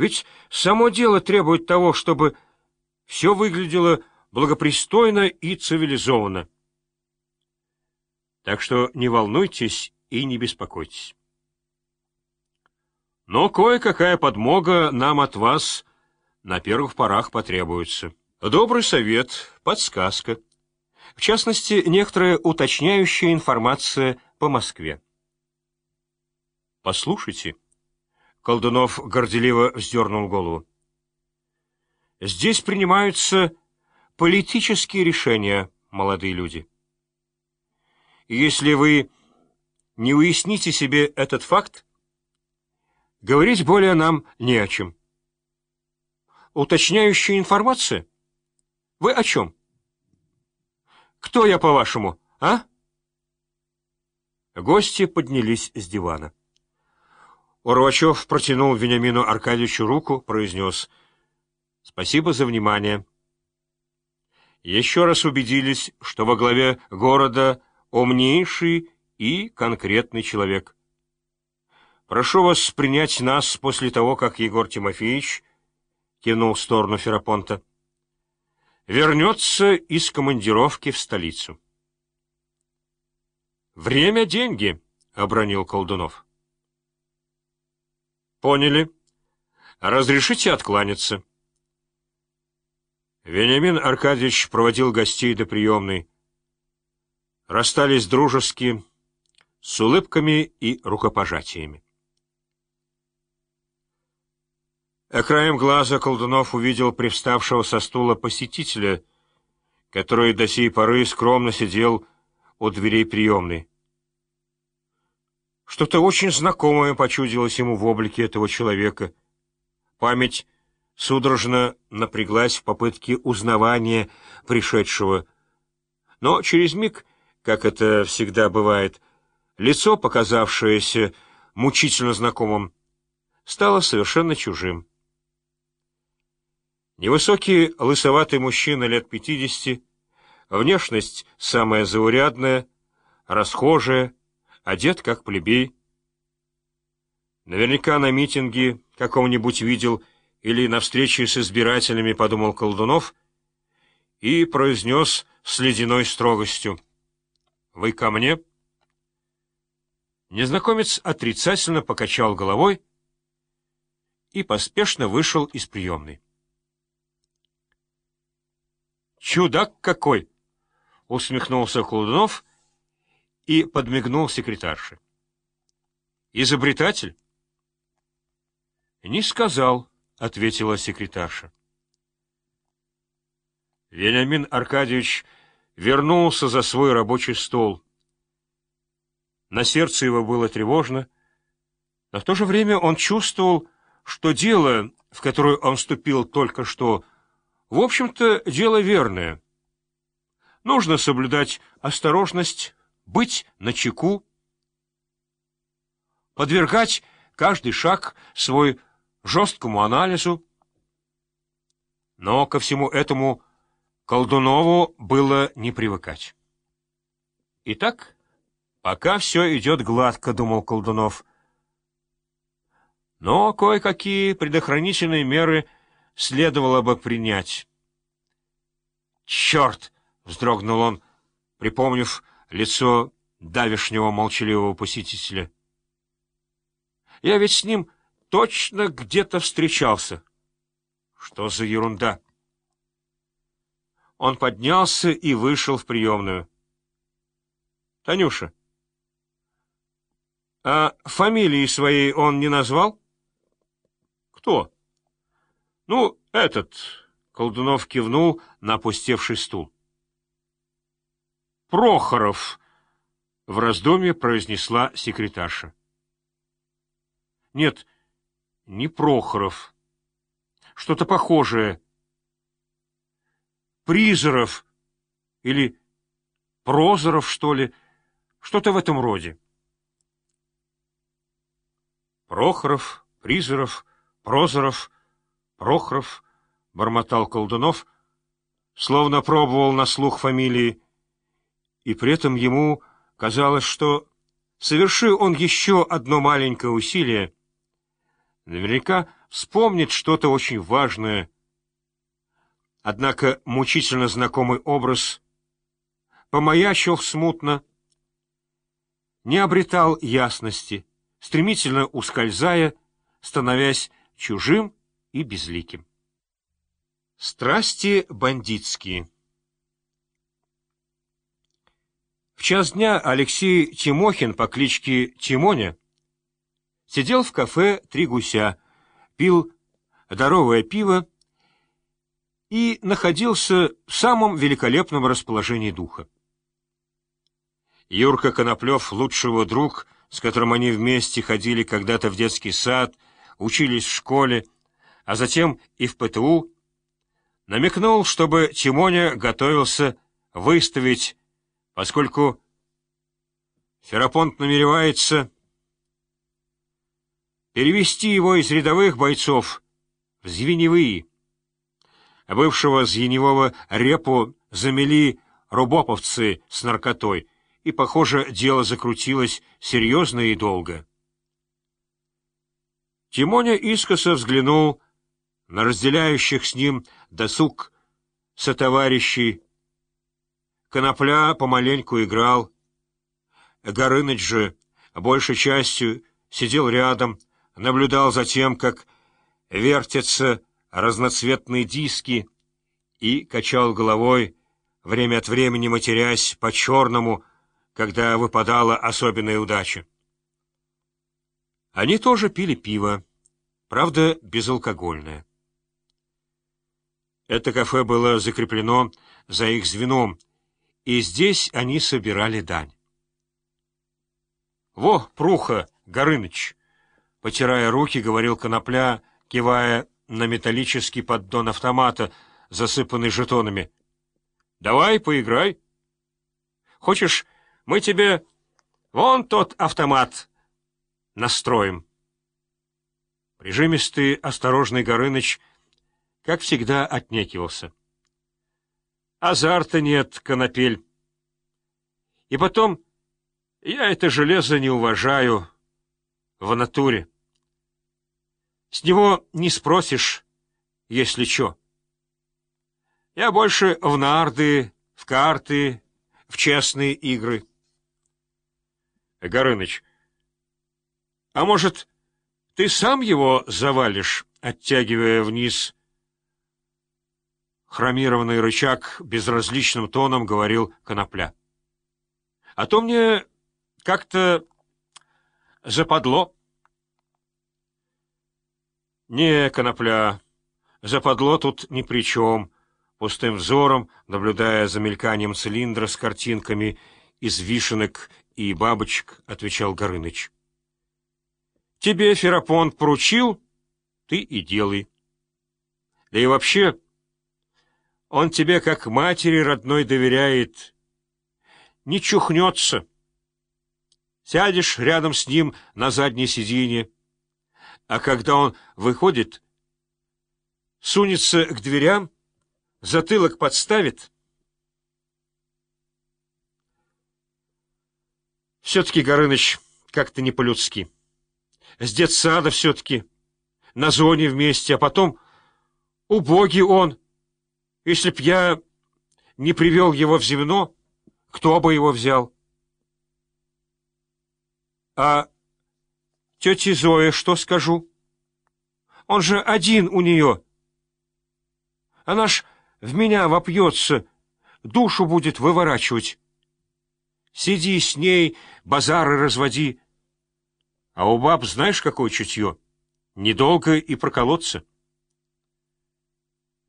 Ведь само дело требует того, чтобы все выглядело благопристойно и цивилизованно. Так что не волнуйтесь и не беспокойтесь. Но кое-какая подмога нам от вас на первых порах потребуется. Добрый совет, подсказка. В частности, некоторая уточняющая информация по Москве. Послушайте. Колдунов горделиво вздернул голову. Здесь принимаются политические решения, молодые люди. Если вы не уясните себе этот факт, говорить более нам не о чем. Уточняющая информация? Вы о чем? Кто я, по-вашему, а? Гости поднялись с дивана. Урвачев протянул Вениамину Аркадьевичу руку, произнес «Спасибо за внимание». Еще раз убедились, что во главе города умнейший и конкретный человек. Прошу вас принять нас после того, как Егор Тимофеевич кинул в сторону Ферапонта вернется из командировки в столицу. «Время — деньги», — обронил Колдунов. «Поняли. Разрешите откланяться». Вениамин Аркадьевич проводил гостей до приемной. Расстались дружески, с улыбками и рукопожатиями. Краем глаза Колдунов увидел привставшего со стула посетителя, который до сей поры скромно сидел у дверей приемной. Что-то очень знакомое почудилось ему в облике этого человека. Память судорожно напряглась в попытке узнавания пришедшего. Но через миг, как это всегда бывает, лицо, показавшееся мучительно знакомым, стало совершенно чужим. Невысокий, лысоватый мужчина лет пятидесяти, внешность самая заурядная, расхожая, одет как плебей. Наверняка на митинге каком-нибудь видел или на встрече с избирателями, подумал Колдунов, и произнес с ледяной строгостью. — Вы ко мне? Незнакомец отрицательно покачал головой и поспешно вышел из приемной. «Чудак какой!» — усмехнулся Колдунов и подмигнул секретарше. «Изобретатель?» «Не сказал», — ответила секретарша. Вениамин Аркадьевич вернулся за свой рабочий стол. На сердце его было тревожно, но в то же время он чувствовал, что дело, в которое он вступил только что, — в общем-то, дело верное. Нужно соблюдать осторожность, быть начеку, подвергать каждый шаг свой жесткому анализу. Но ко всему этому Колдунову было не привыкать. Итак, пока все идет гладко, — думал Колдунов. Но кое-какие предохранительные меры — следовало бы принять. «Черт!» — вздрогнул он, припомнив лицо давешнего молчаливого посетителя. «Я ведь с ним точно где-то встречался. Что за ерунда?» Он поднялся и вышел в приемную. «Танюша, а фамилии своей он не назвал?» «Кто?» «Ну, этот...» — Колдунов кивнул на опустевший стул. «Прохоров!» — в раздумье произнесла секретарша. «Нет, не Прохоров. Что-то похожее. Призоров или Прозоров, что ли, что-то в этом роде». Прохоров, Призоров, Прозоров — Прохоров, — бормотал Колдунов, словно пробовал на слух фамилии, и при этом ему казалось, что, совершил он еще одно маленькое усилие, Наверняка вспомнит что-то очень важное. Однако мучительно знакомый образ помаячил смутно, не обретал ясности, стремительно ускользая, становясь чужим и безликим. Страсти бандитские В час дня Алексей Тимохин по кличке Тимоня сидел в кафе «Три гуся», пил здоровое пиво и находился в самом великолепном расположении духа. Юрка Коноплев, лучшего друг, с которым они вместе ходили когда-то в детский сад, учились в школе, а затем и в ПТУ, намекнул, чтобы Тимоня готовился выставить поскольку Ферапонт намеревается перевести его из рядовых бойцов в звеневые. А бывшего звеневого репу замели рубоповцы с наркотой, и, похоже, дело закрутилось серьезно и долго. Тимоня искоса взглянул на разделяющих с ним досуг сотоварищей, Конопля помаленьку играл. Горыныч же, большей частью, сидел рядом, наблюдал за тем, как вертятся разноцветные диски, и качал головой, время от времени матерясь по-черному, когда выпадала особенная удача. Они тоже пили пиво, правда, безалкогольное. Это кафе было закреплено за их звеном — и здесь они собирали дань. — Во, Пруха, Горыныч! — потирая руки, говорил Конопля, кивая на металлический поддон автомата, засыпанный жетонами. — Давай, поиграй. Хочешь, мы тебе вон тот автомат настроим. Прижимистый, осторожный Горыныч, как всегда, отнекивался. — Азарта нет, конопель. И потом, я это железо не уважаю в натуре. С него не спросишь, если чё. Я больше в нарды, в карты, в честные игры. Горыныч, а может, ты сам его завалишь, оттягивая вниз хромированный рычаг безразличным тоном говорил Конопля. — А то мне как-то западло. — Не, Конопля, западло тут ни при чем, — пустым взором, наблюдая за мельканием цилиндра с картинками из вишенок и бабочек, отвечал Горыныч. — Тебе Ферапонт поручил, ты и делай. Да и вообще... Он тебе как матери родной доверяет. Не чухнется. Сядешь рядом с ним на заднее сиденье, а когда он выходит, сунется к дверям, затылок подставит. Все-таки, Горыныч, как-то не по-людски. С детсада все-таки, на зоне вместе, а потом убогий он, если б я не привел его в Зевно, кто бы его взял? А тете Зое что скажу? Он же один у нее. Она ж в меня вопьется, душу будет выворачивать. Сиди с ней, базары разводи. А у баб знаешь, какое чутье? Недолго и проколоться. —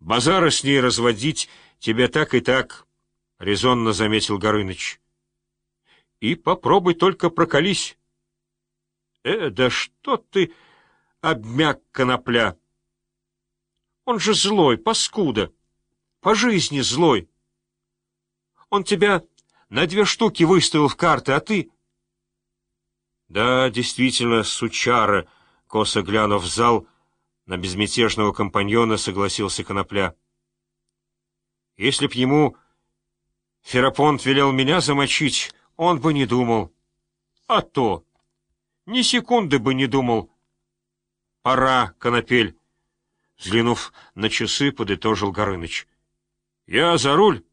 Базара с ней разводить тебе так и так, — резонно заметил Горыныч. — И попробуй только прокались. — Э, да что ты, обмяк конопля! Он же злой, паскуда, по жизни злой. Он тебя на две штуки выставил в карты, а ты... Да, действительно, сучара, косо глянув в зал, — на безмятежного компаньона согласился Конопля. Если б ему Ферапонт велел меня замочить, он бы не думал. А то! Ни секунды бы не думал. Пора, конопель. Взглянув на часы, подытожил Горыныч. Я за руль.